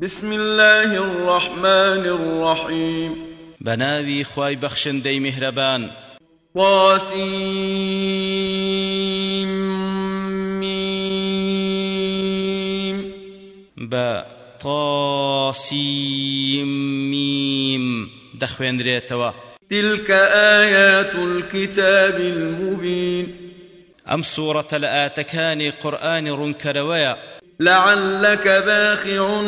بسم الله الرحمن الرحيم. بناوي خواي بخشن دي مهربان طاسيم با طاسيم ميم دخوين ريتوا تلك آيات الكتاب المبين. أم سورة الآتكاني قرآن رنكرويا لعلك باخع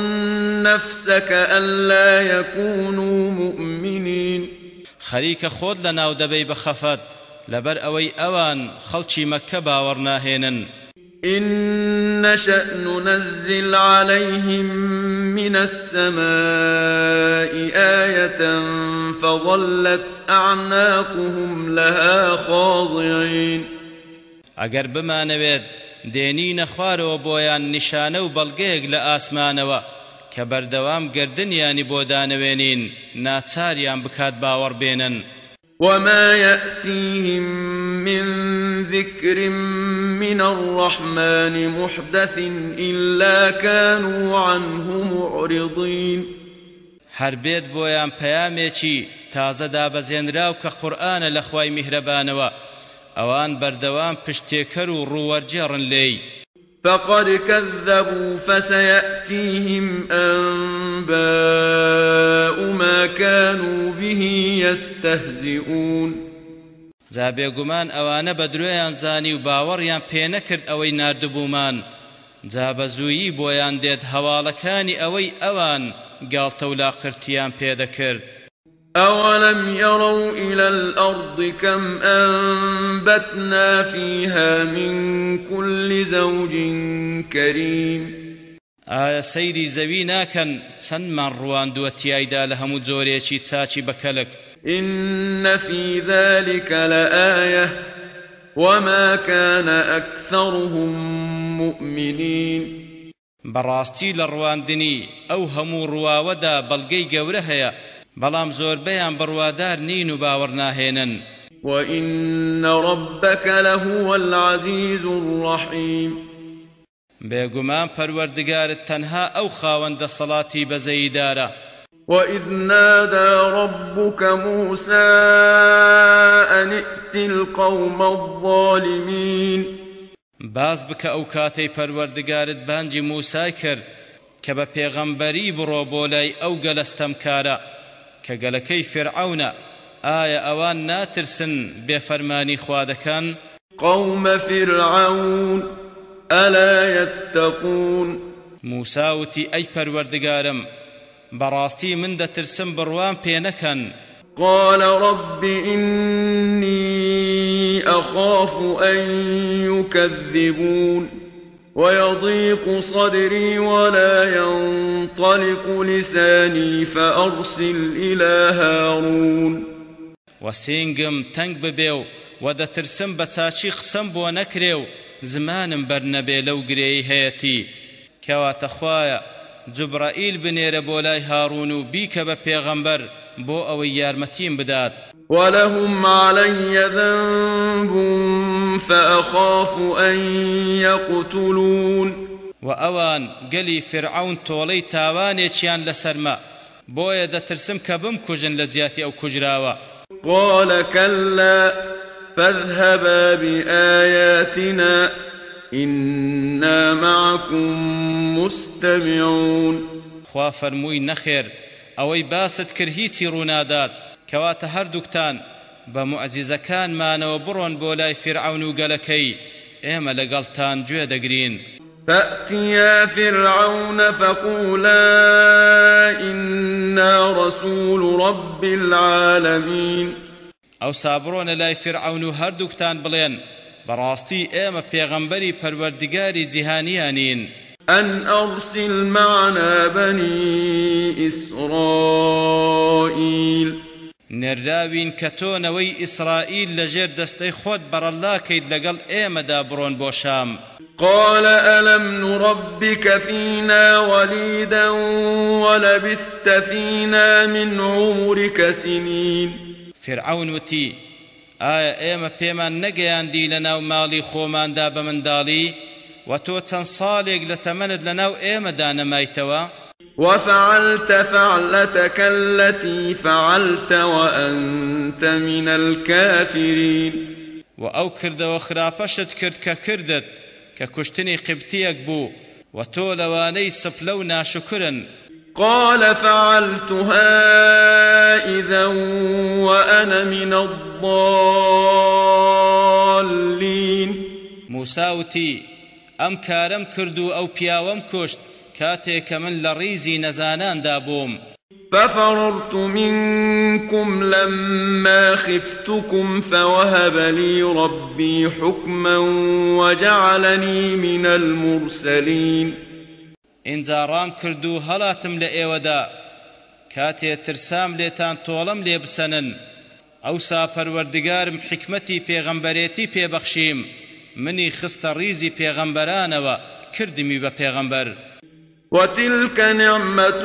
نفسك ألا يكونوا مؤمنين. خەریکە خۆت لە ناو دەبەی بەخەفەت لەبەر ئەوەی ئەوان خەڵکی مەکە باوەڕناهێنن إن نشأ ننزل عليهم من السماء آية فظلت أعناقهم لها خاضعين. ئەگەر بمانەوێت دێنینە خوارەوە بۆیان نیشانە و بەڵگەیەک لە ئاسمانەوە کە بەردەوام گردنیانی بۆ دانەوێنین ناچاریان بکات باوەڕ بێنن. وما يأتيهم من ذكر من الرحمن محدث إلا كانوا عنه معرضين. هەر بێت بۆیان پەیامێکی تازە دابەزێنرا و کە قورئانە لە خوای میهرەبانەوە ئەوان بەردەوام پشتێکەر و ڕووەرجێڕن لێی. فقد كذبوا فسيأتيهم أنباء ما كانوا به يستهزئون. جا بێگومان ئەوانە بە درۆیان زانی و باوەڕیان پێنەکرد ئەوەی ناردبوومان. جا بە زوویی بۆیان دێت هەواڵەکانی ئەوەی ئەوان گاڵتە و لاقرتیان پێدەکرد أولم يروا إلى الأرض كم أنبتنا فيها من كل زوج كريم. سەیری زەوی ناکەن؟ چەندمان ڕواندووە تیایدا لە هەموو جۆرێکی چاچی بەکەلک إن في ذلك لآية وما كان أكثرهم مؤمنين. ڕواندنی ئەو هەموو ڕواوەدا بەڵگەی گەورە هەیە. بەڵام زۆربەیان بڕوادار نین و باوەڕ ناهێنن. وإن ربك لهو العزيز الرحيم. بێگومان پەروەردگارت تەنها ئەو خاوەندە سەڵاتی بەزەیدارە. وإذ نادى ربك موسى أن ائت القوم الظالمين. باز بکە ئەو کاتەی پەروەردگارت بانجی موسای کرد کە بە پێغەمبەری بڕۆ بۆ لای ئەو گەلەستەمکارە. کە گەلەکەی فرعەونە. ئایا ئەوان ناترسن بێفەرمانی خوا دەکەن قوم فرعون ألا يتقون؟ موسا وتی ئەی پەروەردگارم بەڕاستی من دەترسم بڕوان پێ نەکەن. قال رب إني أخاف أن يكذبون. ويضيق صدري ولا ينطلق لساني فأرسل إلى هارون. وسینگم تەنگ ببێ و و دەترسم بە چاچی قسەم بۆ نەکرێ و زمانم بەرنەبێ لەو گرێی هەیەتی. کەواتە خوایە جبرائیل بنێرە بۆ لای هاڕون و بیکە بە پێغەمبەر بۆ ئەوەی یارمەتیم بدات. ولهم علي ذنب فأخاف أن يقتلون و ئەوان گەلی فرعون تۆڵەی تاوانێکیان لەسەرمە بۆیە دەترسم کە بمکوژن لە جیاتی ئەو کوژراوە. قال كلا فاذهبا بآياتنا إنا معكم مستمعون. خوا فەرمووی نەخێر ئەوەی باست کرد هیچی ڕوونادات کەواتە هەردووکتان بە معجزەکانمانەوە بڕۆن بۆ لای فرعون و گەلەکەی ئێمە لەگەڵتان گوێ دەگرین فأتيا فرعون فقولا إنا رسول رب العالمين. ئەو سابڕۆنە لای فرعون و هەردووکتان بڵێن بەڕاستی ئێمە پێغەمبەری پەروەردگاری جیهانیانین أن أرسل معنا بني إسرائيل. نێراوین کە تۆنەوەی ئیسرائیل لەژێر دەستەی خۆت بەڕەڵاکەیت لەگەڵ ئێمەدا بڕۆن بۆ شام قال ألم نربك فينا وليدا ولبثت فينا من عمرك سنين. فرعون وتی ئایا ئێمە پێمان نەگەیاندی لە ناو ماڵی خۆماندا بە منداڵی؟ و تۆ چەند ساڵێک لە تەمەنت لە ناو ئێمەدا نەمایتەوە وفعلت فعلتك التي فعلت وأنت من الكافرين. وأو كرد وخراپشت كرد ككردت ككشتني قبتيك بو وتولواني سفلو ناشكرا قال فعلتها إذا وأنا من الضالين. موساوتي ئەم کارم کرد و ئەو پیاوەم کوشت کاتێک کە من لە ڕیزی نەزاناندا بووم ففررت منكم لما خفتكم فوهب لي ربي حكما وجعلني من المرسلين. اینجا ڕام کرد و هەڵاتم لە ئێوەدا کاتێ ترسام لێتان تۆڵم لێ بسەنن ئەوسا پەروەردگارم حکمەتی پێغەمبەرێتی پێبەخشیم منی خستە ڕیزی پێغەمبەرانەوە کردمی بە پێغەمبەر وتلك نعمة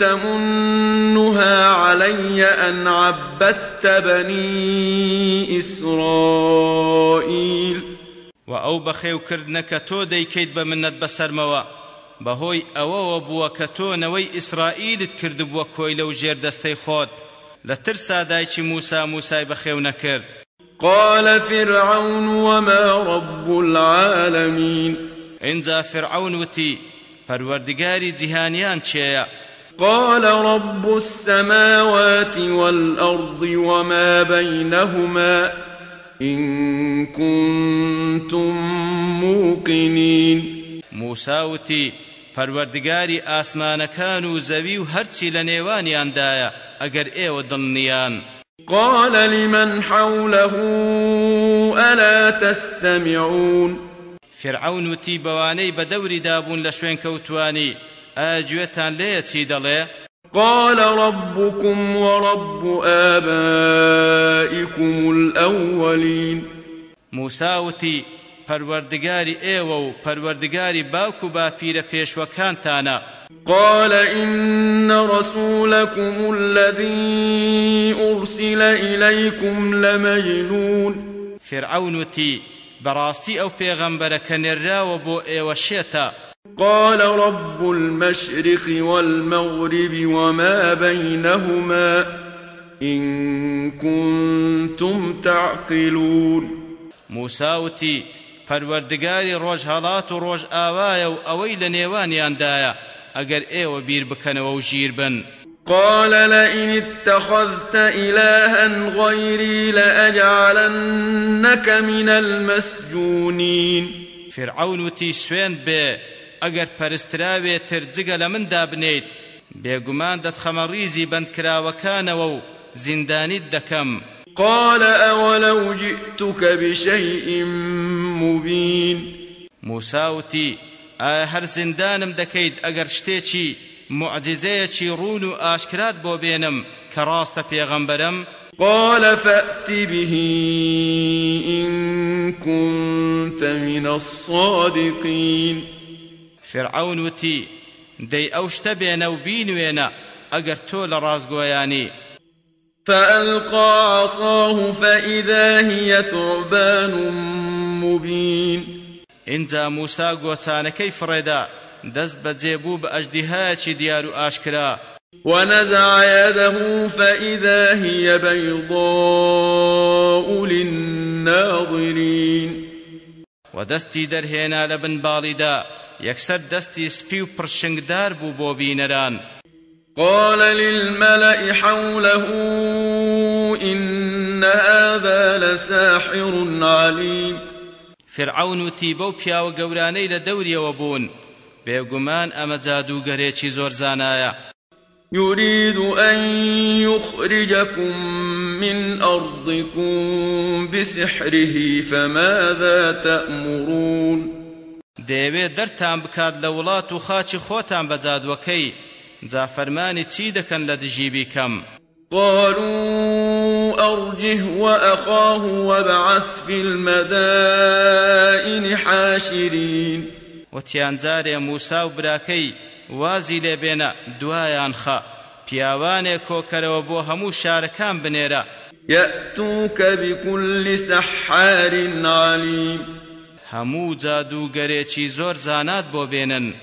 تمنها علي أن عبدت بني إسرائيل. وأو بخيو كردنك تو ديكيد بمنت بسرموا بەهۆی ئەوەوە بووە کە تۆ نەوەی ئیسرائیلت کردبووە کۆی لەو ژێر دەستەی خۆت. لە ترسا دایکی موسا موسای بەخێو نەکرد. قال فرعون وما رب العالمين. انزا فرعون وتي پروردگاری جهانیان چێە قال رب السماوات والأرض وما بينهما إن كنتم موقنين. موسى وتي پروردگاری ئاسمانەکان و زەوی و هەرچی لە نێوانیاندایە ئەگەر ئێوە دڵنیان. قال لمن حوله ألا تستمعون؟ فرعون وتی بەوانەی بە دەوری دابوون لە شوێن کەوتوانی ئاگوێتان لێە چی دەڵێ؟ قال ربكم ورب آبائكم الأولين. موسى وتي پەروەردگاری ئێوە و پەروەردگاری باوک و باپیرە پێشوەکانتانە. قال إن رسولكم الذي أرسل إليكم لمجنون. فرعون وتي براستي أو پیغمبر كنرا وبو إيوشيتا قال رب المشرق والمغرب وما بينهما إن كنتم تعقلون. موسى وتي پەروەردگاری ڕۆژهەڵات و ڕۆژ ئاوایە و ئەوەی لە نێوانیاندایە ئەگەر ئێوە بیر بکەنەوە و ژیر بن. قال لئن اتخذت إلها غيري لأجعلنك من المسجونين. فرعون وتي سوين بي ئەگەر پەرستراوێ ترجگە لە مندا بنیت بێگومان دەتخەمەڕیزی بەندکراوەکانەوە و زیندانیت دەکەم. قال أولو جئتك بشيء مبين. موساوتي ئایا هەر زیندانم دەکەیت ئەگەر شتێکی معجزەیەکی ڕون و ئاشکرات بۆ بێنم کە ڕاستە پێغەمبەرم؟ قال فأت به إن كنت من الصادقين. فرعون وتي دەی ئەو شتە بێنە و بینوێنە ئەگەر تۆ لە ڕازگۆیانی. فألقى عصاه فإذا هي ثعبان مبين. اینجا موسا گۆچانەکەی فڕێدا دەست بەجێبوو بە ئەژدیهایەکی دیار و ئاشکرا. ونزع يده فإذا هي بيضاء للناظرين. ودستي درهينا لبن بالدا یەکسەر دەستی سپی و پرشنگدار بوو بۆ بینەران قال للملأ حوله إن هذا لساحر عليم. فرعون پیاوە گەورانەی لە دەوریەوە بوون. بێگومان ئەمە جادوگەرێکی زۆر زانایە. يريد أن يخرجكم من أرضكم بسحره فماذا تأمرون؟ دەیەوێت دەرتان بکات لە وڵات و خاچی خۆتان بە جادوەکەی. جا فەرمانی چی دەکەن لە دژی بیکەم قالوا أرجه وأخاه وابعث في المدائن حاشرين. وتیان جارێ موسا و براکەی وازی لێبێنە دوایان خە پیاوانێک کۆکەرەوە بۆ هەموو شارەکان بنێرە. يأتوك بكل سحار عليم هەموو جادوگەرێکی زۆر زانات بۆ بێنن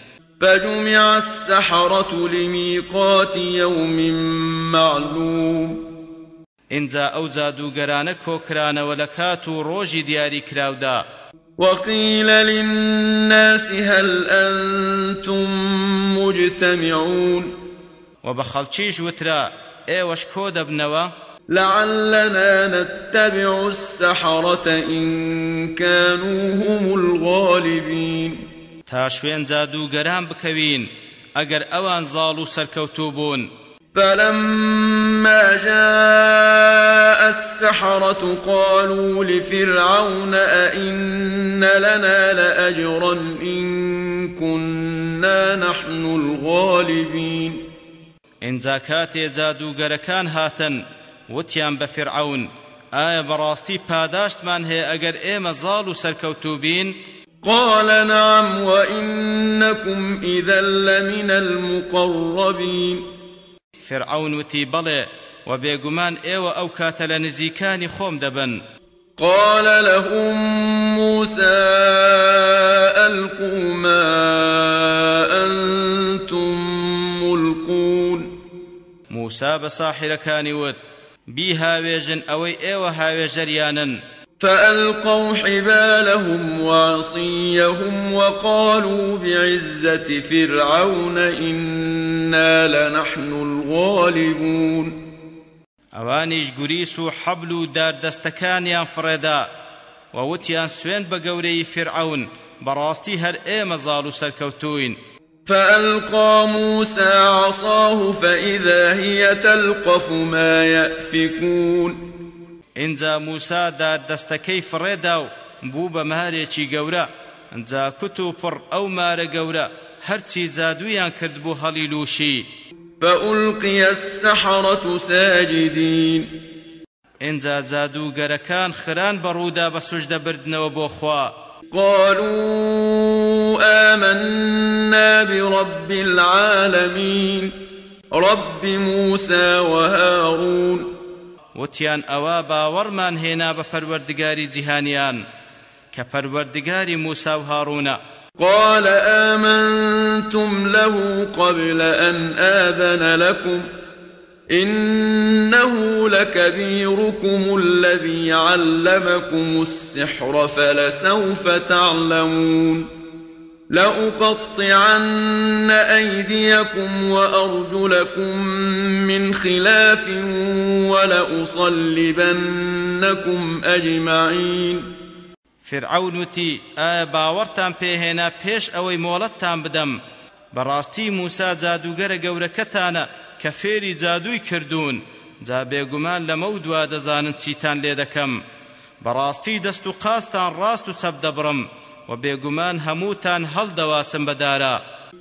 فجمع السحرة لميقات يوم معلوم. ئینجا ئەو جادوگەرانە کۆکرانەوە لە کات و ڕۆژی دیاریکراودا وقيل للناس هل أنتم مجتمعون؟ وە بە خەڵکیش وترا ئێوەش کۆ دەبنەوە؟ لعلنا نتبع السحرة إن كانوا هم الغالبين. تا شوێن جادوگەران بکەوین ئەگەر ئەوان زاڵ و سەرکەوتوو بوون. فلما جاء السحرة قالوا لفرعون أئن لنا لأجرا إن كنا نحن الغالبين. ئینجا کاتێ جادوگەرەکان هاتن وتیان بە فرعون ئایا بەڕاستی پاداشتمان هەیە ئەگەر ئێمە زاڵ و سەرکەوتوو بین قال نعم وإنكم إذا لمن المقربين. فرعون وتی بەڵێ و بێگومان ئێوە ئەو کاتە لە نزیکانی خۆم دەبن قال لهم موسى ألقوا ما أنتم ملقون. موسى بەساحرەکانی وت بی هاوێژن ئەوەی ئێوە هاوێژەریانن فألقوا حبالهم وعصيهم وقالوا بعزة فرعون إنا لنحن الغالبون. ئەوانیش گوریس و حەبل و داردەستەکانیان فڕێدا ووتیان سوێن بە گەورەی فرعون بەڕاستی هەر ئێمە زاڵ و سەرکەوتوین فألقى موسى عصاه فإذا هي تلقف ما يأفكون. اینجا موسا دا دەستەکەی فڕێدا و بوو بە مارێکی گەورە ئەجا کوت و پڕ ئەو مارە گەورە هەرچی جادویان کرد بوو هەڵیلوشی فألقي السحرة ساجدين. اینجا جادوگەرەکان خران بەڕوودا بە سوژدە بردنەوە بۆ خوا. قالوا آمنا برب العالمين. رب موسى وهارون. وتیان ئەوە باوەڕمان هێنا بە پەروەردگاری جیهانیان کە پەروەردگاری و قال آمنتم له قبل أن آذن لكم إنه لكبيركم الذي علمكم السحر فلسوف تعلمون. لأقطعن أيديكم وأرجلكم من خلاف ولأصلبنكم أجمعين. فرعون وتی ئایا باوەڕتان پێهێنا پێش ئەوەی مۆڵەتتان بدەم. بەڕاستی موسا جادوگەرە گەورەکەتانە کە فێری جادووی کردوون. جا بێگومان لەمە و دوا دەزانن چیتان لێ دەکەم. قاستان ڕاست و چەپ و بێگومان هەمووتان هەڵدەواسم بەدارە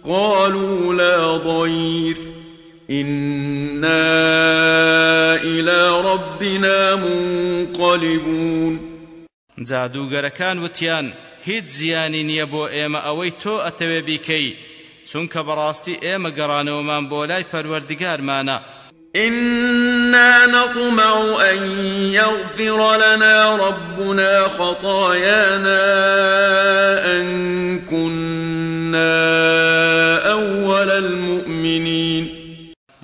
قالوا لا ضير إنا إلى ربنا منقلبون. جادوگەرەکان وتیان هیچ زیانی نییە بۆ ئێمە ئەوەی تۆ ئەتەوێ بیکەی. چونکە بەڕاستی ئێمە گەڕانەوەمان بۆ لای پەروەردگارمانە. نطمع أن يغفر لنا ربنا خطايانا أن كنا أول المؤمنين.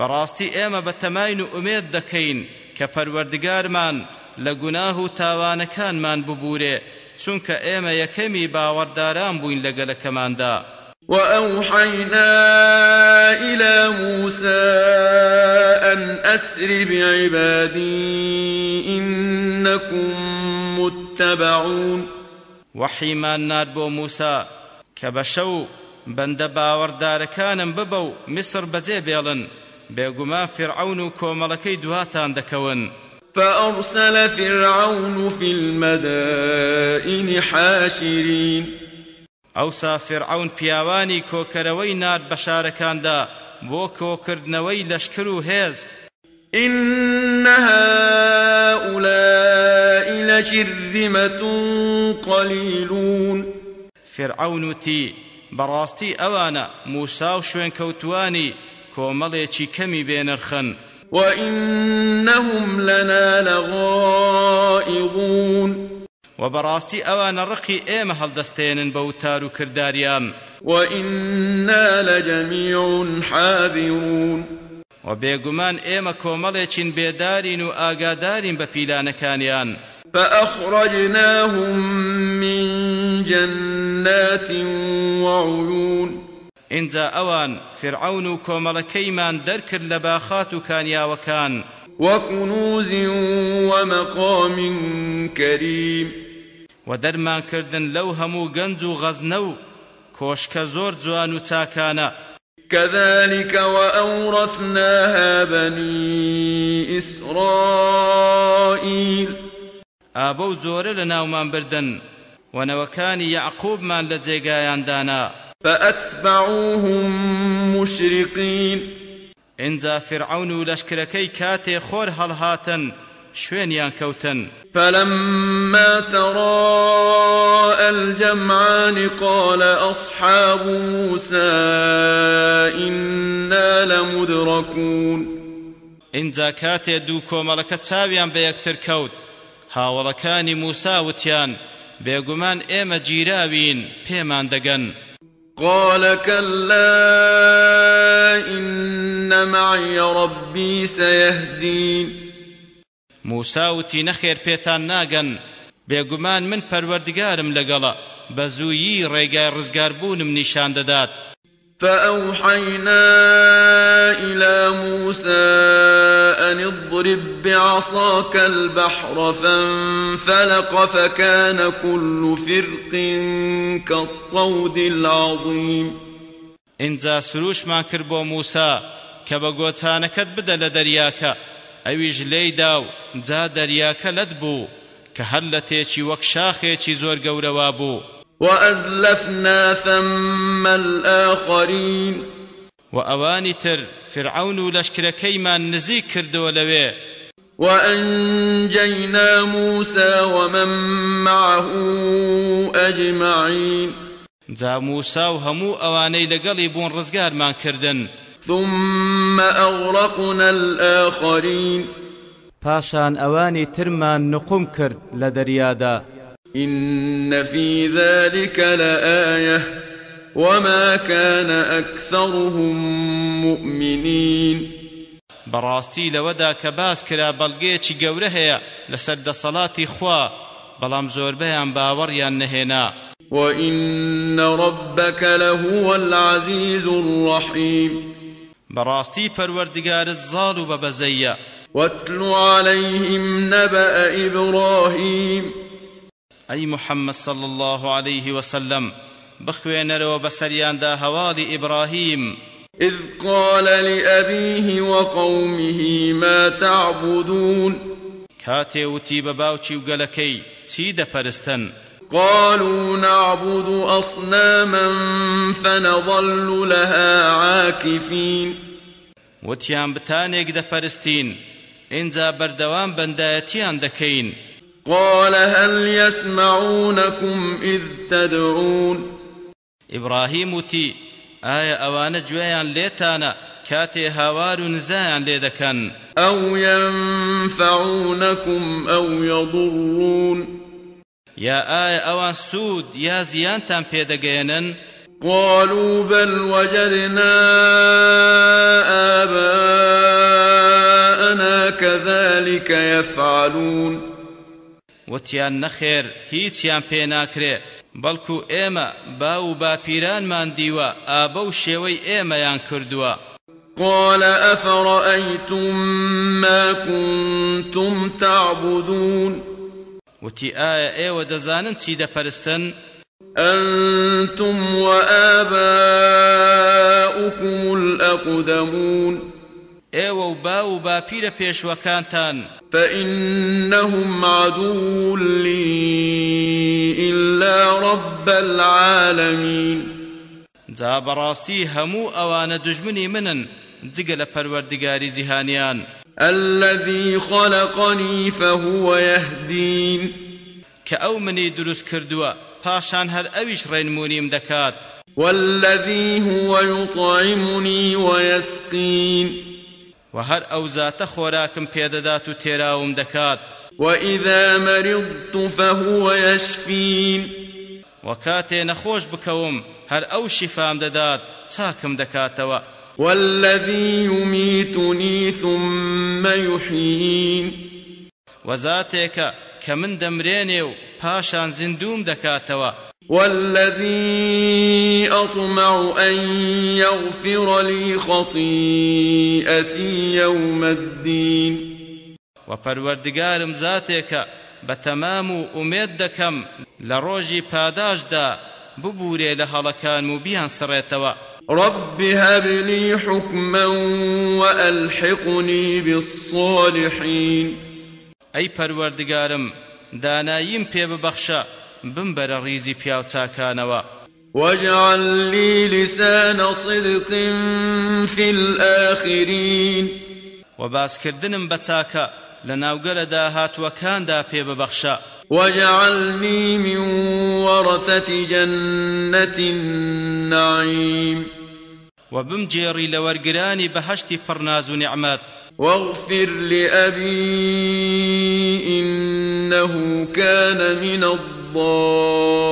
بەڕاستی ئێمە بە تەماین و ئومێد دەکەین کە پەروەردگارمان لە گوناه و تاوانەکانمان ببورێ چونکە ئێمە یەکەمی باوەڕداران بووین لەگەلەکەماندا وأوحينا إلى موسى أن أسر بعبادي إنكم متبعون. وحيمان نار بو موسى كبشو بند باوەڕدارەکانم ببە و میسر بەجێ بێڵن بێگومان فرعون کۆمەڵەکەی دواتان دەکەون فأرسل فرعون في المدائن حاشرين. ئەوسا فرعون پیاوانی کۆکەرەوەی نار بە شارەکاندا بۆ کۆکردنەوەی لەشکر و هێز. إن هؤلاء لشرذمة قليلون. فرعون وتی بەڕاستی ئەوانە موسا و شوێن کەوتوانی کۆمەڵێکی کەمی بێنرخن. وإنهم لنا لغائظون. و بەڕاستی ئەوانە ڕقی ئێمە هەڵدەستێنن بە وتار و کرداریان وإنا لجميع حاذرون. و بێگومان ئێمە کۆمەڵێکین بێدارین و ئاگادارین بە پیلانەکانیان. فأخرجناهم من جنات وعيون. اینجا ئەوان فرعون و کۆمەڵەکەیمان دەرکرد لە باخات و کانیاوەکان. وكنوز ومقام كريم. و دەرمان کردن لەو هەموو گەنج و غەزنە و کۆشکە زۆر جوان و چاکانە. كذلك وأورثناها بني إسرائيل. ئابە و جۆرە لە ناومان بردن ونەوەکانی یعقوبمان لە جێگایاندانا. فأتبعوهم مشرقين. ئینجا فرعون و لەشکرەکەی کاتێ خۆر هەڵهاتن شوێنیان کەوتن فلما تراءى الجمعان قال أصحاب موسى إنا لمدركون. ئینجا کاتێ دوو کۆمەڵەکە چاویان بە یەکتر کەوت هاوڵەکانی موسا وتیان بێگومان ئێمە گیراوین پێمان دەگەن قال كلا إن معي ربي سيهدين. موسا وتی نەخێر پێتان ناگەن. بێگومان من پەروەردگارم لەگەڵە. بە زوویی ڕێگای ڕزگاربوونم نیشان دەدات. فأوحينا إلى موسى أن اضرب بعصاك البحر فانفلق فكان كل فرق كالطود العظيم. بۆ موسا کە بە گۆچانەکەت بدە لە دەریاکە. ئەویش لێیدا و جا دەریاکە لەت بوو کە هەر لە تێکی وەک شاخێکی زۆر گەورەوا بوو. وأزلفنا ثم الآخرين وأواني تر فرعون لشكركيمان نزيك كردو لوي وأنجينا موسى ومن معه أجمعين جا موسى وە هەموو ئەوانی لەگەڵی بوون ڕزگارمان کردن ثم أغرقنا الآخرين. پاشان ئەوانی ترمان نقم کرد لە دەریادا. إن في ذلك لآية وما كان أكثرهم مؤمنين. بەڕاستی لەوەدا کە باس کرا بەڵگەیەکی گەورە هەیە لەسەر دەسەڵاتی خوا بەڵام زۆربەیان باوەڕیان نەهێنا. وإن ربك لهو العزيز الرحيم. بەڕاستی پەروەردگارت زاڵ و بەبەزەیە. واتل عليهم نبأ إبراهيم. أي محمد صلى الله عليه وسلم بخوێنەرەوە بەسەریاندا هەواڵی ئیبراهیم. إذ قال لأبيه وقومه ما تعبدون. کاتێ وتی بە باوکی و گەلەکەی چی دەپەرستن؟ قالوا نعبد أصناما فنظل لها عاكفين. وتیان بتانێک دەپەرستین ئینجا بەردەوام بەندایەتیان دەکەین قال هل يسمعونكم إذ تدعون؟ ئیبراهیم وتی ئایا ئەوانە گوێیان لێتانە کاتێ هاوار لێ دەکەن أو ينفعونكم أو يضرون. یا ئایا ئەوان سوود یا زیانتان پێدەگەێنن قالوا بل وجدنا آباءنا كذلك يفعلون. وتیان نەخێر هیچیان پێ ناکرێ بەڵکو ئێمە با و باپیرانمان دیوە ئابە و شێوەی ئێمەیان کردووە قال أفرأيتم ما كنتم تعبدون؟ وتی ئایا ئێوە دەزانن چی دەپەرستن أنتم وآباؤكم الأقدمون. ئێوە و با و باپیرە پێشوەکانتان فإنهم عدو لي إلا رب العالمين. جا بەڕاستی هەموو ئەوانە دژمنی منن جگە لە پەروەردگاری جیهانیان الذي خلقني فهو يهدين. کە ئەو منی دروست کردووە پاشان هەر ئەویش ڕێنمونیم دەکات والذي هو يطعمني ويسقين. و هەر ئەو زاتە خۆراکم پێدەدات و تێراوم دەکات وإذا مرضت فهو يشفين. و کاتێ نەخۆش بکەوم هەر ئەو شیفام دەدات چاکم دەکاتەوە والذي يميتني ثم يحيين. وەزاتێکە کە من دەمرێنێ و پاشان زیندوم دەکاتەوە والذي أطمع أن يغفر لي خطيئتي يوم الدين. وپەروەردگارم زاتێکە بە تەمام و ئومێد دەکەم لە ڕۆژی پاداشدا ببورێ لە رب هب لي حكما وألحقني بالصالحين. ئەی پەروەردگارم داناییم پێ ببەخشە بمبەرە ڕیزی پیاو چاکانەوە واجعل لي لسان صدق في الآخرين. وباسکردنم بەچاکە لە ناوگەرەدا هاتووەکاندا پێ ببەخشە واجعلني من ورثة جنة النعيم. وبمجێڕی لە وەرگرانی بەهشتی پڕناز و نیعمەت واغفر لأبي إنه كان من الضالين.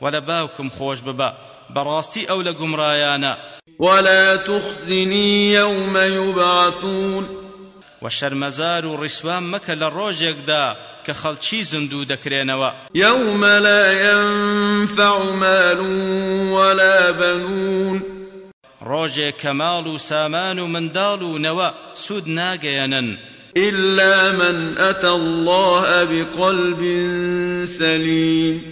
ولا باوكم خوش ببا براستي أو لقمرايانا ولا تخزني يوم يبعثون. وشرمزار ڕیسوان مەکە لە ڕۆژێکدا کە خەڵکی زندوو دەکرێنەوە. يوم لا ينفع مال ولا بنون. ڕۆژێک کە ماڵ و سامان و منداڵ و نەوە سوود ناگەیەنن. إلا من أتى الله بقلب سليم.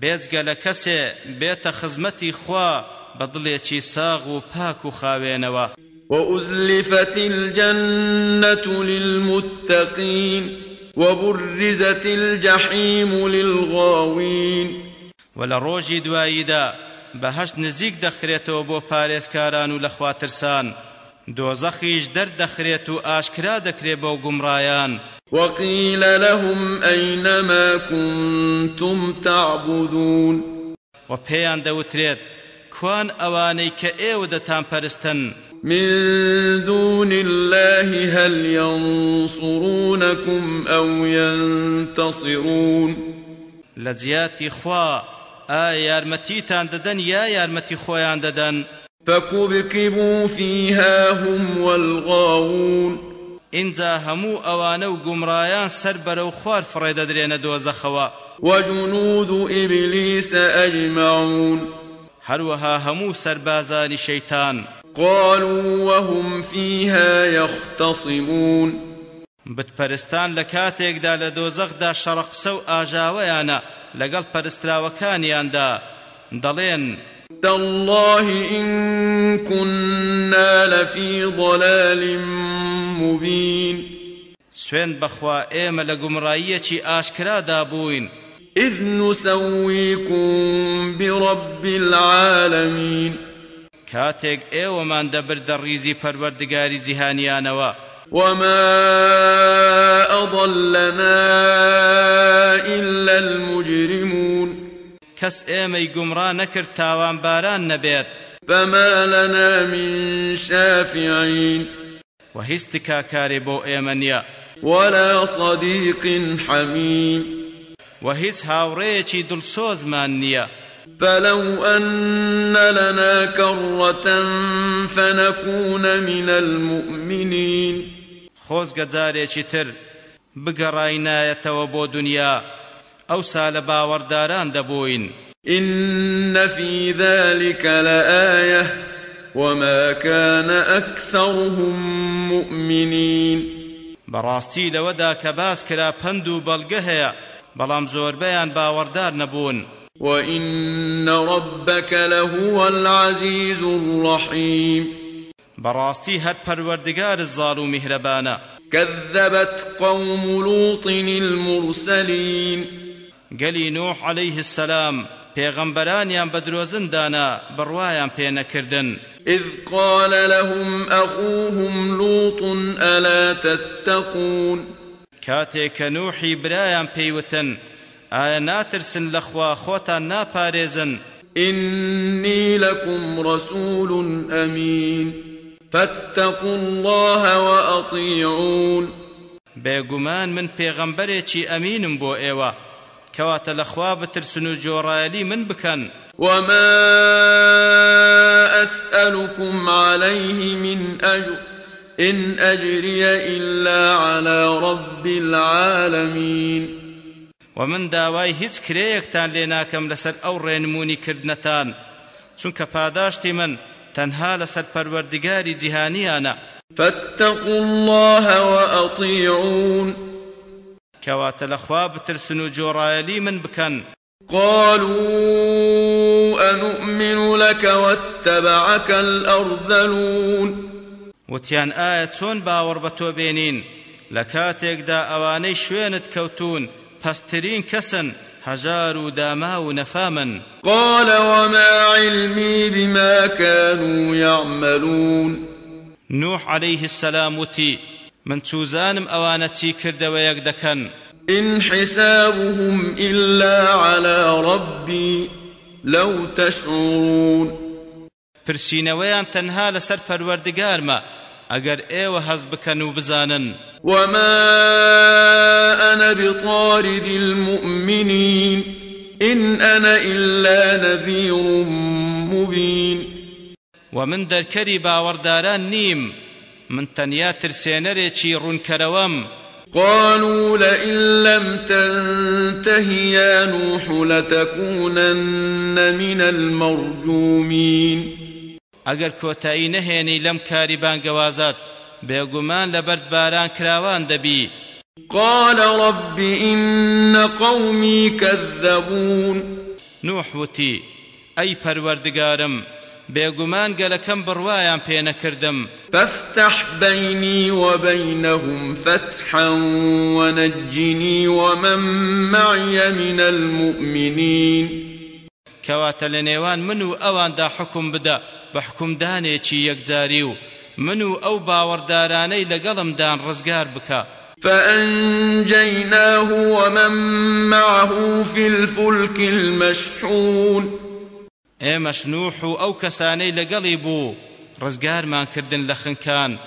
بێجگە لە کەسێ بێتە خزمەتی خوا بە دڵێکی ساغ و پاک و خاوێنەوە. وأزلفت الجنة للمتقين. وبرزت الجحيم للغاوين. ولا روجي دواییدا بەهشت نزیک دەخرێتەوە بۆ پارێزکاران و لە خواترسان دۆزەخیش دەردەخرێت و ئاشکرا دەکرێت بەو گومڕایان. وقيل لهم أين ما كنتم تعبدون. وپێیان دەوترێت کوان ئەوانەی کە ئێوە دەتان پەرستن من دون الله هل ينصرونكم أو ينتصرون؟ لجياتي خوا ئایا یارمەتیتان دەدەن یا یارمەتی خۆیان دەدەن؟ فكبكبوا فيها هم والغاوون اینجا هەموو ئەوانە و گومڕایان سەر خوار فڕێدەدرێنە دۆزەخەوە. وجنود إبليس أجمعون هەروەها هەموو سەربازانی شەیتان. قالوا وهم فيها يختصمون. بتپەرستان لە کاتێکدا لە دۆزەخدا شەڕقسە و ئاژاوەیانە لەگەڵ پەرستراوەکانیاندا. دەڵێن تالله إن كنا لفي ضلال مبين. سوێن بەخوا ئێمە لە گومڕاییەکی ئاشکرادا بووین. إذ نسويكم برب العالمين. کاتێک ئێوەمان دەبردە ڕیزی پەروەردگاری جیهانیانەوە. وما أضلنا إلا المجرمون کەس ئێمەی گومڕا نەکرد تاوان باران نەبێت. فما لنا من شافعين و هیچ تکاکارێ بۆ ئێمە نییە. ولا صديق حميم و هیچ هاوڕێیەکی دڵسۆزمان نییە. فلو أن لنا كرة فنكون من المؤمنين. خۆزگە جارێکی تر بگەڕاینایەتەوە بۆ دنیا. ئەوسا لە باوەڕداران دەبووین. إن في ذلك لآية وما كان أكثرهم مؤمنين. بەڕاستی لەوەدا کە باس کرا پند و بەڵگە هەیە بەڵام زۆربەیان باوەڕدار نەبوون. وإن ربك لهو العزيز الرحيم بەڕاستی هەر پەروەردگار زاڵ و میهرەبانە. كذبت قوم لوط المرسلين گەلی نوح عليه السلام پێغەمبەرانیان بە درۆزندانا بڕوایان پێ نەکردن. إذ قال لهم أخوهم لوط ألا تتقون کاتێک کە نوحی برایان پێیوتن ئایا ناترسن لەخوا خۆتان ناپارێزن. إني لكم رسول أمين. فاتقوا الله وأطيعون. بێگومان من پێغەمبەرێکی ئەمینم بۆ ئێوە. کەواتە لەخوا بترسن و جۆڕایەلی من بکەن. وما أسألكم عليه من أجر. إن أجري إلا على رب العالمين. و من داوای هیچ کرەیەکتان لێ ناکەم لەسەر ئەو ڕێنمونی کردنەتان. چونکە پاداشتی من تەنها لەسەر پەروەردگاری جیهانیانە. فاتقوا الله وأطيعون. كوات الأخواب ترسنوا جورالي من بكن قالوا أنؤمن لك واتبعك الأرذلون. وتيان آية باور بتوبينين لەکاتێکدا ئەوانی شوێنت کەوتوون کەسانی هەژار و داماو و نەفامن قال وما علمي بما كانوا يعملون. نوح عليه السلام وتی من چی کردەوەیەک دەکەن؟ إن حسابهم إلا على ربي لو تشعرون. پرسینەوەیان تەنها لەسەر پەروەردگارمە ئەگەر ئێوە هەز بکەن و بزانن. وما أنا بطارد المؤمنين. إن أنا إلا نذير مبين. ومن دەرکەری باوەڕداران نیم من تەنیا ترسێنەرێکی ڕوونکەرەوەم قالوا لئن لم تنته يا نوح لتكونن من المرجومين. ئەگەر کۆتایی نەهێنی لەم کاری بانگەوازات بێگومان لە بەردباران کراوان دەبی. قال رب إن قومي كذبون. نوح وتی ئەی پەروەردگارم بێگومان گەلەکەم بڕوایان پێ نەکردم. فافتح بيني وبينهم فتحا ونجني ومن معي من المؤمنين. کەواتە لە نێوان من و ئەواندا حکم بدە بە حکومدانێکی یەکجاری و من و ئەو باوەڕدارانەی لەگەڵمدان ڕزگار بکە. فأنجيناه ومن معه في الفلك المشحون. ئێمەش نوح و ئەو کەسانەی لەگەڵی بوو ڕزگارمان کردن لە خنکان.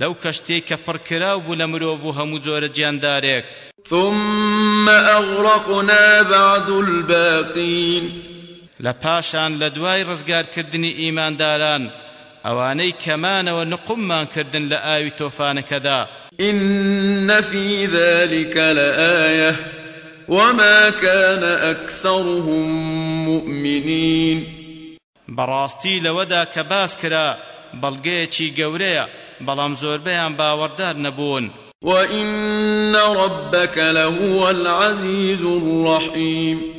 لەو کەشتەی کە پڕکراو بوو لە مرۆڤ و هەموو جۆرە گیاندارێک ثم أغرقنا بعد الباقين. لە پاشان لە دوای ڕزگارکردنی ئیمانداران ئەوانەی کەمانەوە نقممان کردن لە ئاوی تۆفانەکەدا. إن في ذلك لآية وما كان أكثرهم مؤمنين. بەڕاستی لەوەدا کە باس کرا بەڵگەیەکی گەورەیە بەڵام زۆربەیان باوەڕدار نەبوون. وإن ربك لهو العزيز الرحيم.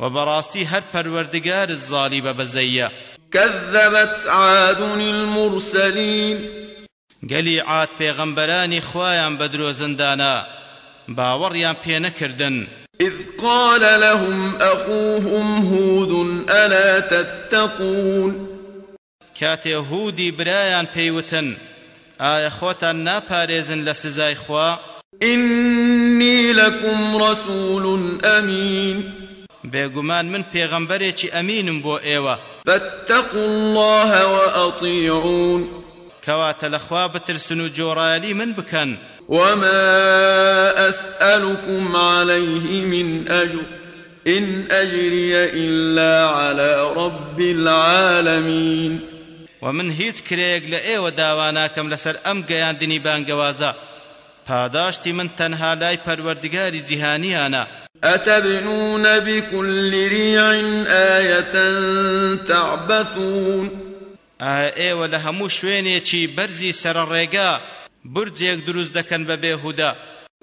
وە بەڕاستی هەر پەروەردگارت زاڵ و بەبەزەییە كذبت عاد المرسلين گەلی عاد پێغەمبەرانی خوایان بەدرۆزن دانا باوەڕیان پێ نەکردن. إذ قال لهم أخوهم هود ألا تتقون؟ کاتێ هودی برایان پێیوتن ئایا خۆتان ناپارێزن لە سزای خوا؟ إني لكم رسول أمين. بێگومان من پێغەمبەرێکی ئەمینم بۆ ئێوە. فاتقوا الله وأطيعون. کەواتە لەخوا بترسن و جۆڕایەلی من بکەن. وما أسألكم عليه من أجر. إن أجري إلا على رب العالمين. ومن هیچ کرێک لە ئێوە داوا ناکەم لەسەر ئەم گەیاندنی بانگەوازە. پاداشتی من تەنها لای پەروەردگاری جیهانیانە. أتبنون بكل ريع آية تعبثون؟ ئێوە لە هەموو شوێنێکی بەرزی سەرڕێگا برجێک دروست دەکەن بە بێهودا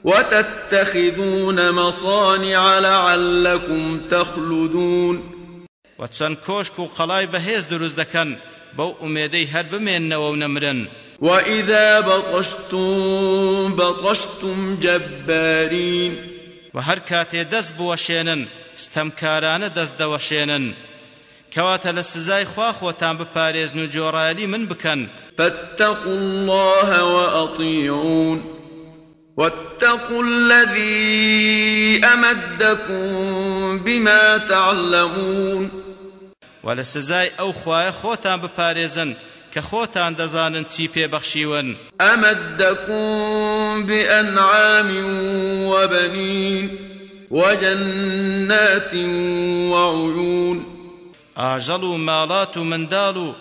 وتتخذون مصانع لعلكم تخلدون. و چەند کۆشک و قەڵای بەهێز دروست دەکەن بەو ئومێدەی هەر بمێننەوە و نەمرن وإذا بطشتم بطشتم جبارين. و هەر کاتێ دەست بوەشێنن ستەمکارانە دەست دەوەشێنن کەواتە لە سزای خوا خۆتان بپارێزن و جۆڕایەلی من بکەن. فاتقوا الله وأطيعون. واتقوا الذي أمدكم بما تعلمون. و لە سزای ئەو خوایە خۆتان بپارێزن کە خۆتان دەزانن چی پێبەخشیون. أمدكم بأنعام وبنين وجنات وعيون. ئاژەڵ و ماڵات و منداڵ و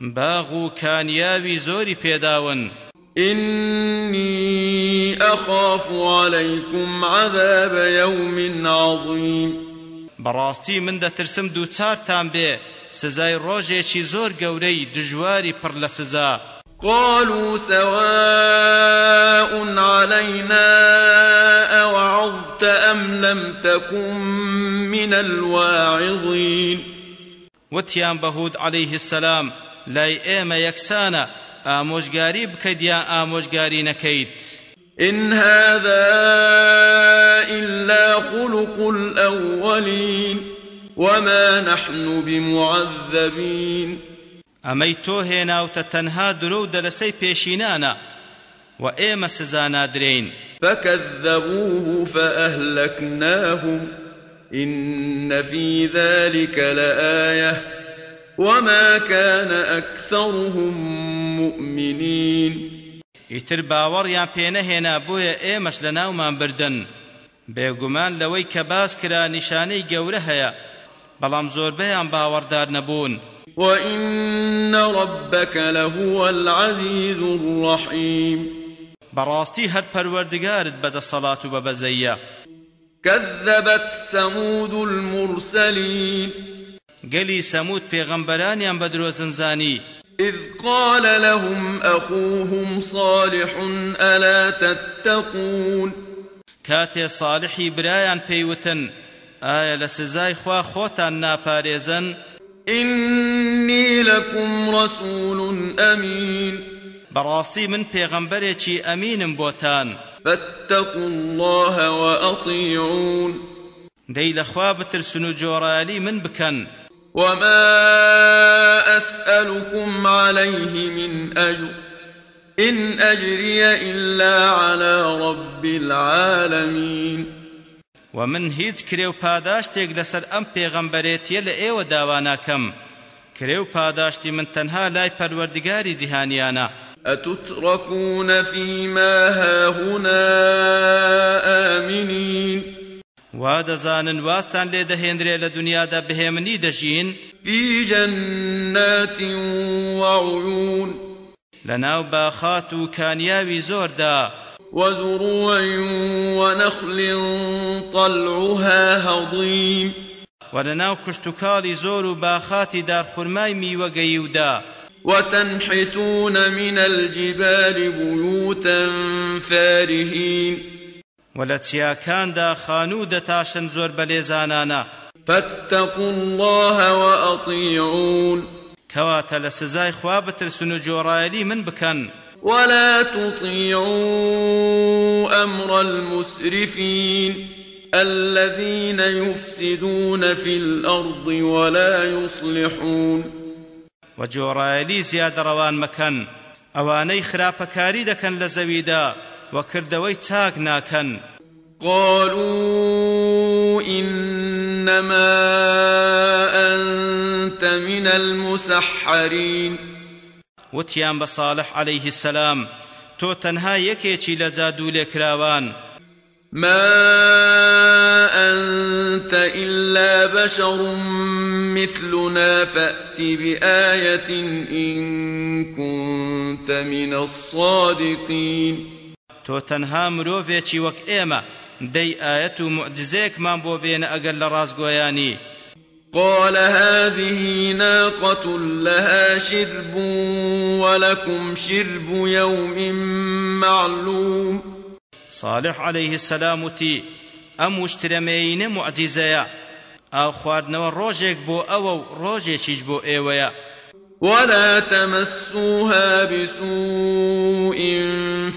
باغ و کانیاوی زۆری پێداون. إني أخاف عليكم عذاب يوم عظيم. بەڕاستی من دەترسم دووچارتان بێ. سزای ڕۆژێکی زۆر گەورەی دژواری پڕ لە سزا. قالوا سواء علينا أوعظت أم لم تكن من الواعظين. وتیان بەهود عليه السلام لای ئێمە یەکسانە ئامۆژگاری بکەیت یان ئامۆژگاری نەکەیت؟ إن هذا إلا خلق الأولين. وما نحن بمعذبين. ئەمەی تۆ هێناوتە تەنها درۆ و دەلەسەی پێشینانە و ئێمە فكذبوه فأهلكناهم. إن في ذلك لآية. وما كان أكثرهم مؤمنين. ئیتر باوەڕیان پێنەهێنا بۆیە ئێمەش لە ناومان بردن. بێگومان لەوەی کە باس کرا نیشانەی گەورە هەیە. بەڵام زۆربەیان باوەڕدار نەبوون. وإن ربك لهو العزيز الرحيم. بەڕاستی هەر پەروەردگارت بەدەسەڵات و بەبەزەییە كذبت ثمود المرسلين. گەلی سەمود پێغەمبەرانیان بە درۆزن زانی. إذ قال لهم أخوهم صالح ألا تتقون. کاتێ ساڵحی برایان پێیوتن. ئایا لە سزای خوا خۆتان ناپارێزن؟ إني لكم رسول أمين. بەڕاستی من پێغەمبەرێکی ئەمینم بۆتان. فاتقوا الله وأطيعون. دەی لەخوا بترسن و جۆڕایەلی من بکەن. وما أسألكم عليه من أجر. إن أجري إلا على رب العالمين. ومن هیچ کرێ و پاداشتێک لەسەر ئەم پێغەمبەرێتیە لە ئێوە داوا ناکەم کرێ و پاداشتی من تەنها لای پەروەردگاری جیهانیانە. أتتركون فيما هاهنا آمنين؟ وا دەزانن واستان لێ دەهێنرێ لە دنیادا بهێمنی دەژین؟ في جنات وعيون. لەناو باخات و کانیاوی زۆردا وزروع ونخل طلعها هضيم. و لەناو کشتتوکاڵی زۆر و باخاتی دارخورمای میوەگەیودا وتنحتون من الجبال بيوتا فارهين. و لە چیاکاندا خانوو دەتاشن زۆر بەلێزانانە فاتقوا الله وأطيعون. کەواتە لە سزای خوا بترسن و جۆڕایەلی من بکەن ولا تطيعوا أمر المسرفين الذين يفسدون في الأرض ولا يصلحون. و جۆڕایەلی زیادە ڕەوان مەکەن ئەوانەی خراپەکاری دەکەن لە زەویدا و کردەوەی چاک ناکەن قالوا إنما أنت من المسحرين. وتیان بە صالح عليه السلام تۆ تەنها یەکێکی لە جادوو لێکراوان ما أنت إلا بشر مثلنا فأت بآية إن كنت من الصادقين. تۆ تەنها مرۆڤێکی وەک ئێمە دەی ئاەت و معجزەیەکمان بۆ بێنە ئەگەر لە ڕازگۆیانی. قال هذه ناقة لها شرب ولكم شرب يوم معلوم. صالح عليه السلام وتی ئەم وشترەمەینە معجزەیە. ئاو خواردنەوە ڕۆژێک بۆ ئەوە و ڕۆژێکیش بۆ ئێوەیە. ولا تمسوها بسوء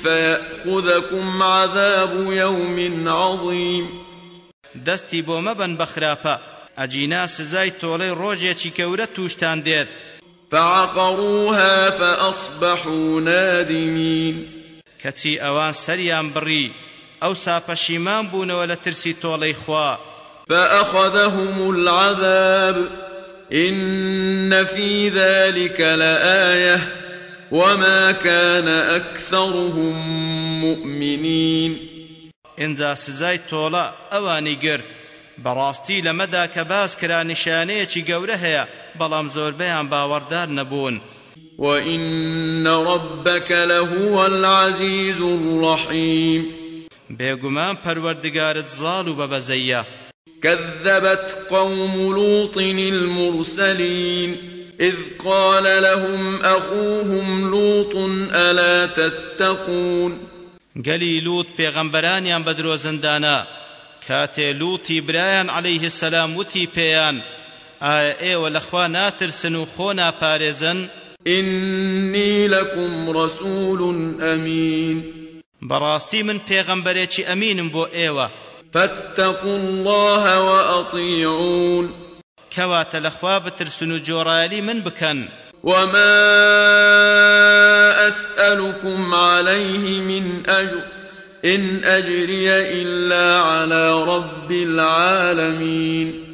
فيأخذكم عذاب يوم عظيم. دەستی بۆ مەبەن بە خراپە. ئەجینا سزای تۆڵەی ڕۆژێکی کەورە تووشتان دێت فعقروها فأصبحوا نادمين. کەچی ئەوان سەریان بڕی ئەو ساپەشیمان بوونەوە لە ترسی تۆڵەی خوا. فأخذهم العذاب إن في ذلك لآية وما كان أكثرهم مؤمنين. ئینجا سزای تۆڵە ئەوانی گرت بەڕاستی لەمەدا کە باس کرا نیشانەیەکی گەورە هەیە بەڵام زۆربەیان باوەڕدار نەبوون. وإن ربك لهو العزيز الرحيم. بێگومان پەروەردگارت زاڵ و بەبەزەیە. كذبت قوم لوط المرسلين. إذ قال لهم أخوهم لوط ألا تتقون؟ گەلی لوت پێغەمبەرانیان بە درۆزندانە کاتێ لوتی برایان عليه السلام وتی پێیان. ئایا ئێوە لەخوا ناترسن و خۆ ناپارێزن. إني لكم رسول أمين. بەڕاستی من پێغەمبەرێکی ئەمینم بۆ ئێوە. فاتقوا الله وأطيعون. کەواتە لەخوا بترسن جۆڕایەلی من بکەن. وما أسألكم عليه من أجر. إن أجري إلا على رب العالمين.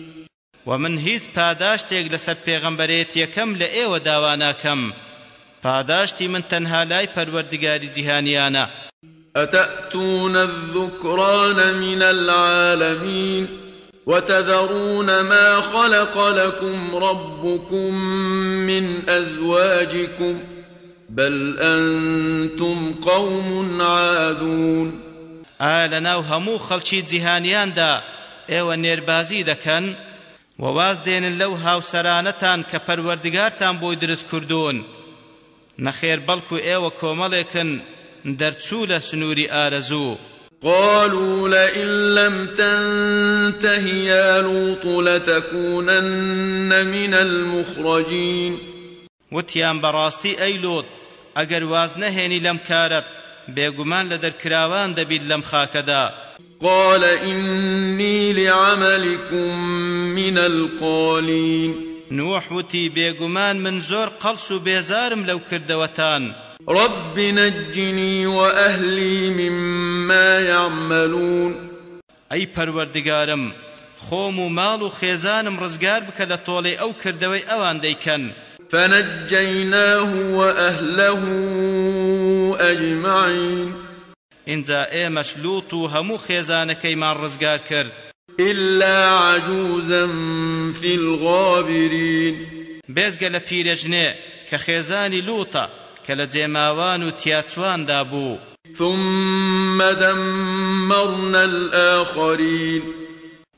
ومن هیچ پاداشتێک لەسەر پێغەمبەرێتیەکەم لە ئێوە داوا ناکەم پاداشتی من تەنها لای پەروەردگاری جیهانیانە. أتأتون الذكران من العالمين؟ وتذرون ما خلق لكم ربكم من أزواجكم؟ بل أنتم قوم عادون. ئایا لەناو هەموو خەڵکی جیهانیاندا ئێوە نێربازی دەکەن. و واز دێنن لەو هاوسەرانەتان کە پەروەردگارتان بۆی دروست کردوون. نەخێر بەڵکو ئێوە کۆمەڵێکن دەرچوو لە سنووری ئارەزوو. قالوا لئن لم تنته يا لوط لتكونن من المخرجين. وتیان بەڕاستی ئەی لۆت ئەگەر واز نەهێنی لەم کارت بێگومان لە دەرکراوان دەبیت لەم خاکەدا. قال إني لعملكم من القالين. نوح وتی بێگومان من زۆر قەڵس و بێزارم لەو کردەوەتان. رب نجني وأهلي مما يعملون. ئەی پەروەردگارم خۆم و ماڵ و خێزانم ڕزگار بکە لە تۆڵەی ئەو کردەوەی ئەوان دەیکەن. فنجيناه وأهله أجمعين. اینجا ئێمەش لوت و هەموو خێزانەکەیمان ڕزگار کرد إلا عجوزا في الغابرين. بێزگە لە پیرەژنێ کە خێزانی لوتە کە لە جێماوان و تیاچواندا بوو ثم دمرنا الآخرين.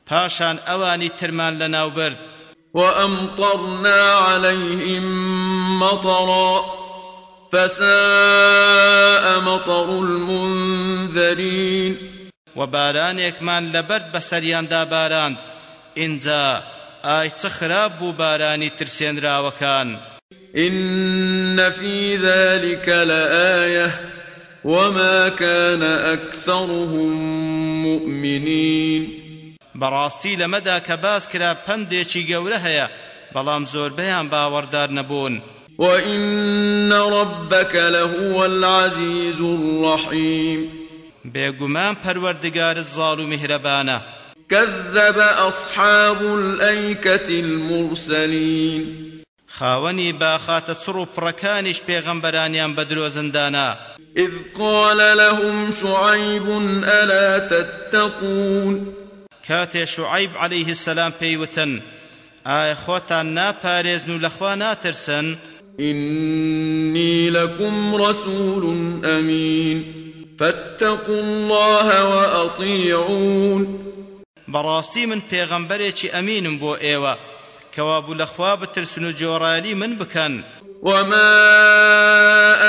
پاشان ئەوانی ترمان لە ناوبرد. وأمطرنا عليهم مطرا فساء مطر المنذرين. و بارانێکمان لەبەرد بەسەریاندا باراند ئینجا ئای چه خراپ بوو بارانی ترسێنراوەکان. إن في ذلك لآية وما كان أكثرهم مؤمنين. بەڕاستی لەمەدا کە باس کرا پندێکی گەورە هەیە بەڵام زۆربەیان باوەڕدار نەبوون. وإن ربك لهو العزيز الرحيم. بێگومان پەروەردگار زاڵ و میهرەبانە كذب أصحاب الأيكة المرسلين. خاوەنی باخاتە چڕ و پڕەکانیش پێغەمبەرانیان بە درۆزندانە إذ قال لهم شعيب ألا تتقون؟ کاتێ شعیب عليه السلام پێیوتن. ئایا خۆتان ناپارێزن و لەخوا ناترسن؟ إني لكم رسول أمين. فاتقوا الله وأطيعون. بەڕاستی من پێغەمبەرێکی ئەمینم بۆ ئێوە کەوا بوو لەخوا بترسن و جۆڕالی من بکەن. وما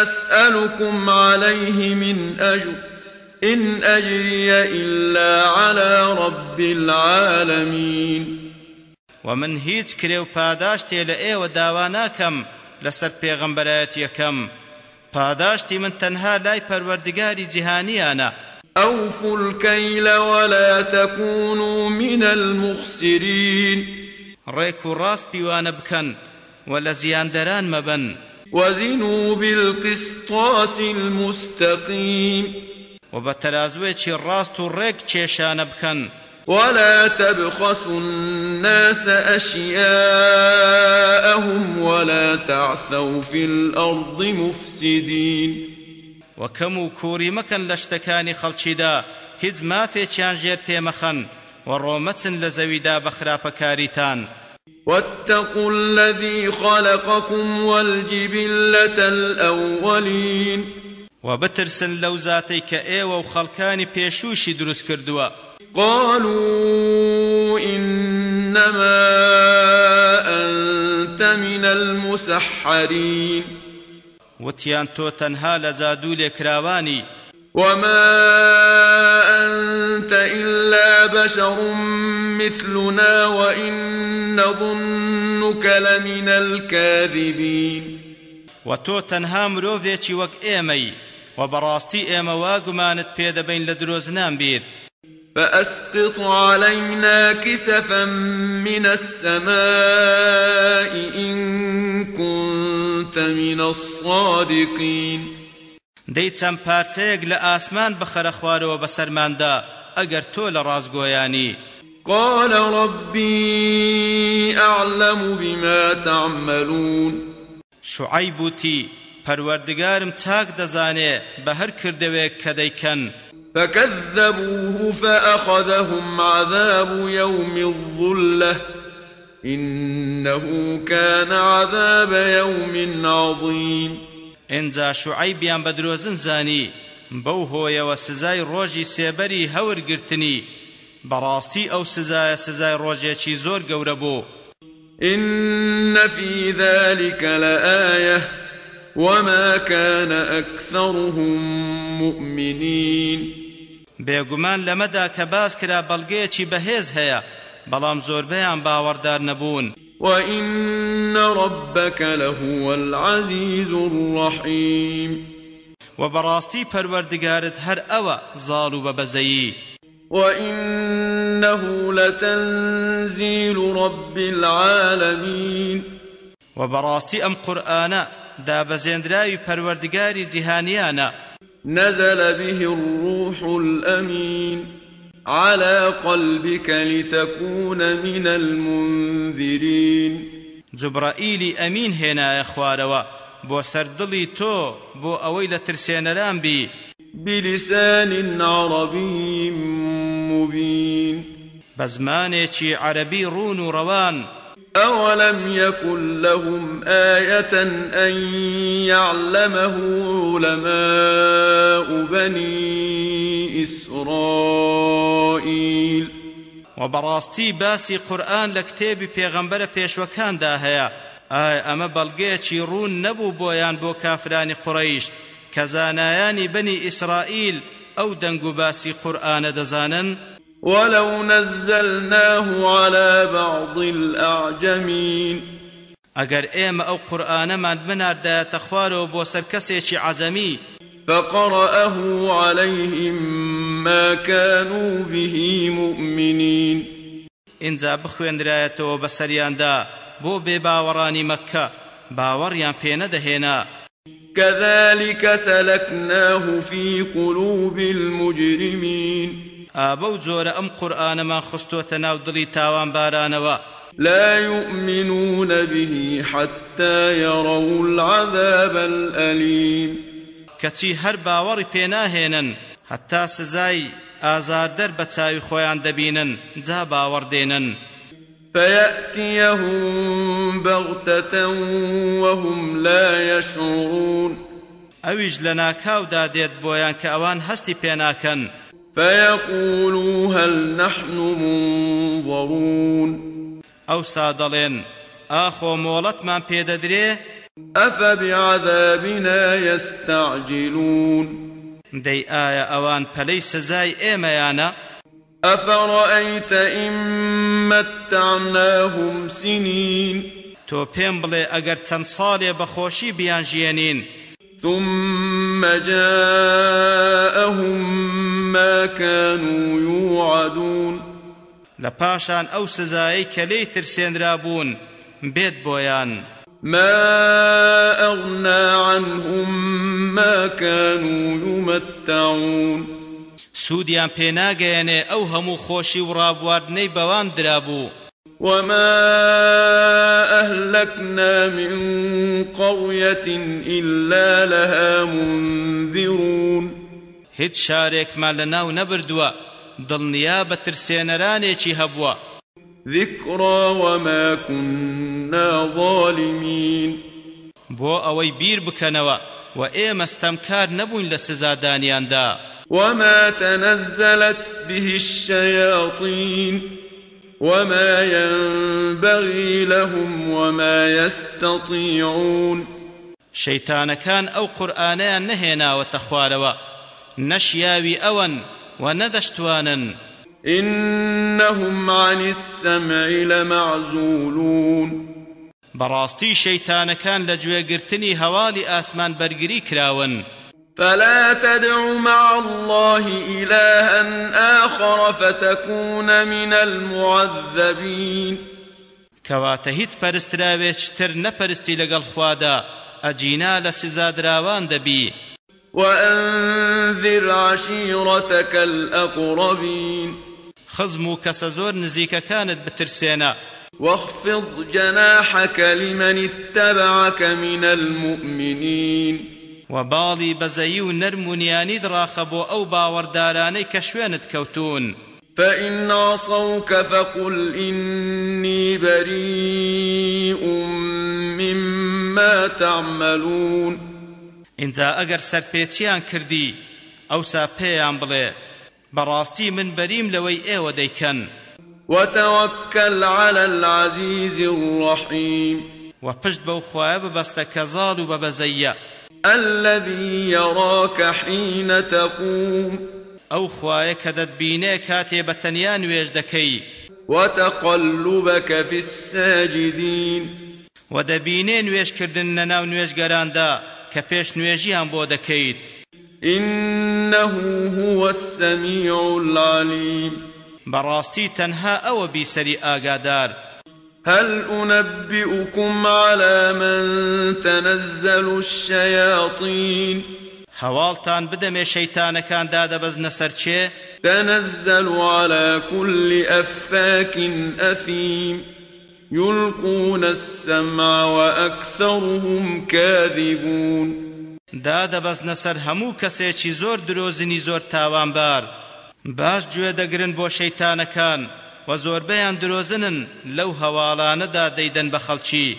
أسألكم عليه من أجر. إن أجري إلا على رب العالمين. ومن هیچ کرێ و پاداشتێ لە ئێوە داوا ناکەم لەسەر پێغەمبەرایەتیەکەم پاداشتی من تەنها لای پەروەردگاری جیهانیانە. أوفوا الكيل ولا تكونوا من المخسرين. ڕێک و ڕاست پیوانە بکەن و لە زیاندەران مەبەن. وزنوا بالقسطاس المستقيم. و بە تەرازوێکی ڕاست و ڕێک کێشانە بکەن ولا تبخسوا الناس أشياءهم ولا تعثوا في الأرض مفسدين. و کەم و کووری مەکەن لە شتەکانی خەڵکیدا هیچ مافێکیان ژێر پێمەخەن و ڕۆمەچن لە زەویدا بە خراپەکاریتان. واتقوا الذي خلقكم والجبلة الأولين. وبترسن لو ذاتي كأيوة وخلقاني بيشوشي دروس كردوا قالوا إنما أنت من المسحرين. وتيان تو تنها لزادو لكراواني وما أنت إلا بشر مثلنا وإن نظنك لمن الكاذبين. وتو تنها مروفيتي وك إيمي وبراستي إيما واقمانت بيد بين لدروزنان بيت. فأسقط علينا كسفا من السماء إن كنت من الصادقين. دەی چەند پارچەیەک لە ئاسمان بخەرە خوارەوە بەسەرماندا ئەگەر تۆ لە ڕازگۆیانی. قال ربي أعلم بما تعملون. شعيب وتی پەروەردگارم چاک دەزانێ بە هەر کردەوەیەک کە دەیکەن. فكذبوه فأخذهم عذاب يوم الظلة إنه كان عذاب يوم عظيم. ئینجا شوعیبیان بە درۆزن زانی بەو هۆیەوە سزای ڕۆژی سێبەری هەورگرتنی. بەڕاستی ئەو سزایە سزای ڕۆژێکی زۆر گەورە بوو. إن في ذلك لآية وما كان أكثرهم مؤمنين بێگومان لەمەدا کە باس کرا بەڵگەیەکی بەهێز هەیە بەڵام زۆربەیان باوەڕدار نەبوون. وإن ربك لهو العزيز الرحيم وە بەڕاستی پەروەردگارت هەر ئەوە زاڵ و بەبەزەیی وإنه لتنزيل رب العالمين وە بەڕاستی ئەم قورئانە دابەزێندراوی پەروەردگاری جیهانیانە نزل به الروح الأمين على قلبك لتكون من المنذرين. جبرائیلی ئەمین هێنایە خوارەوە. بۆ سەر دڵی تۆ بۆ ئەوەی لە ترسێنەران بی بلسان عربي مبين. بە زمانێکی عەرەبی ڕوون و ڕەوان. أولم يكن لهم آية أن يعلمه علماء بني إسرائيل وە بەڕاستی باسی قورئان لە کتێبی پێغەمبەرە پێشووەکاندا هەیە ئایا ئەمە بەڵگەیەکی ڕوون نەبوو بۆیان بۆ کافرانی قوڕەیش کە زانایانی بەنی ئیسرائیل أو دنگو باسي قرآن دزانن؟ ولو نزلناه على بعض الأعجمين. ئەگەر ئێمە ئەو قورآنەمان بناردایەتە خوارەوە بۆ سەر کەسێکی عەجەمی فقرأه عليهم ما كانوا به مؤمنين. اینجا بخوێنرایەتەوە بەسەریاندا بۆ بێباوەڕانی مەککە باوەڕیان پێ نەدەهێنا. كذلك سلكناه في قلوب المجرمين. ئابە جۆرە ئەم قورآنەمان خستۆتە ناو دڵی تاوان بارانەوە لا يؤمنون به حتى يروا العذاب الأليم. کەچی هەر باوەڕی پێناهێنن هەتا سزای ئازاردەر بە چاوی خۆیان دەبینن جا باوەڕدێنن فيأتيهم بغتة وهم لا يشعرون. ئەویش لە ناکاودا دێت بۆیان کە ئەوان هەستی پێناکەن فيقولوا هل نحن منظرون. ئەو سادەڵێن ئاخۆ مۆڵەتمان پێدەدرێ؟ أفبعذابنا يستعجلون. دەی ئایا ئەوان پەلەی سزای ئێمەیانە؟ أفرأيت إن متعناهم سنين. پێم بڵێ ئەگەر چەند ساڵێ بەخۆشی بیان ژێنین ثم جاءهم ما كانوا يوعدون. ئەو سزایی کە لێی ترسێنرا بوون بێت بۆیان. ما أغنى عنهم ما كانوا يمتعون. سوودیان پێناگەیەنێ ئەو هەموو خۆشی و ڕابواردنەی بەوان درابوو. وما أهلكنا من قرية إلا لها منذرون هیچ شارێکمان لە ناو نەبردووە. دڵنیا بە ترسێنەرانێکی هەبووە. ذكرى وما كنا ظالمين بۆ ئەوەی بیر بکەنەوە و ئێمە ستەمکار نەبووین لە سزادانیاندا. وما تنزلت به الشياطين وما ينبغي لهم وما يستطيعون شيطان كان أو قرآنيا نهينا وتخوالوا نشياوي أون وندشتوانا إنهم عن السمع لمعزولون براستي شيطان كان لجوه قرتني هوالي آسمان برقري كراون فلا تدع مع الله إلها آخر فتكون من المعذبين. کەواتە هیچ پەرستراوێکتر نەپەرستی لەگەڵ خوادا ئەجینا لە سزادراوان دەبی. وأنذر عشيرتك الأقربين. خزم و کەسە زۆر نزیکەکانت بترسێنە. واخفض جناحك لمن اتبعك من المؤمنين. و باڵی بەزەیی و نەرمونیانی دڕاخە بۆ ئەو باوەڕدارانەی کە شوێنت کەوتون فإن عصوك فقل إني بريء مما تعملون. اینجا ئەگەر سەرپێچیان کردی ئەوسا پێیان بڵێ بەڕاستی من بەریم لەوەی ئێوە دەیکەن. وتوكل على العزيز الرحيم. و پشت بەو خوایە الذي يراك حين تقوم. دەتبینێ کاتێ بە تەنیا نوێژ دەکەی. وتقلبك في الساجدين. و دەبینێ نوێژکردن لە ناو نوێژگەراندا کە پێش نوێژیان بۆ دەکەیت. إنه هو السميع العليم. بەڕاستی تەنها ئەوە بیسەری ئاگادار. هل أنبئكم على من تنزل الشياطين؟ هەواڵتان بدەمێ شەیتانەکان دادەبەزنە سەرچێ تنزل على كل أفاك أثيم. يلقون السمع وأكثرهم كاذبون. دادەبەزنە سەر هەموو کەسێکی زۆر درۆزنی زۆر تاوانبار. باش گوێ دەگرن بۆ شەیتانەکان و زۆربەیان درۆزنن لەو هەواڵانەدا دەیدەن بە خەڵکی.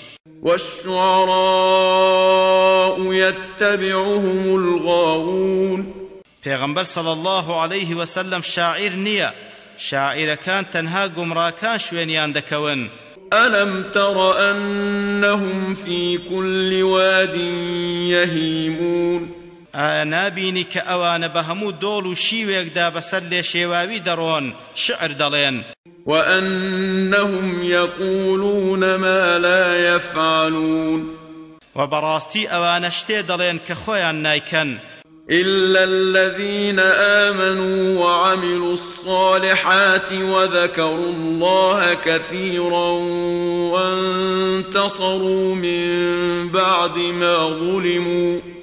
والشعراء يتبعهم الغاوون. پێغەمبەر صلى الله عليه وسلم شاعر نییە شاعرەکان تەنها گومڕاکان شوێنیان دەکەون. ألم تر أنهم في كل واد يهيمون. نابینی کە ئەوانە بە هەموو دۆڵ و شیوێکدا بەسەر لێ شێواوی دەڕۆن شعر دەڵێن. وأنهم يقولون ما لا يفعلون. و ئەوانە شتێ دەڵێن کە خۆیان نایکەن. إلا الذين آمنوا وعملوا الصالحات وذكروا الله كثيرا وانتصروا من بعد ما ظلموا.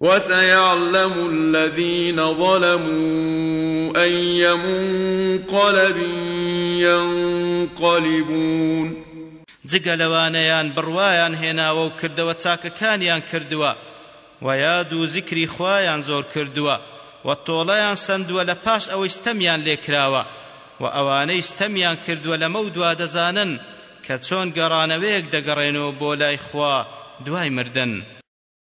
وسيعلم الذين ظلموا أي منقلب ينقلبون جگە لەوانەیان بڕوایان هێناوە و کردەوە چاکەکانیان کردووە. و یاد و زیکری خوایان زۆر کردووە. و تۆڵەیان سندووە لە پاش ئەوەی ستەمیان لێکراوە. و ئەوانەی ستەمیان کردووە لە مەو دوا دەزانن کە چۆن گەڕانەوەیەک دەگەڕێنەوە بۆ لای خوا دوای مردن.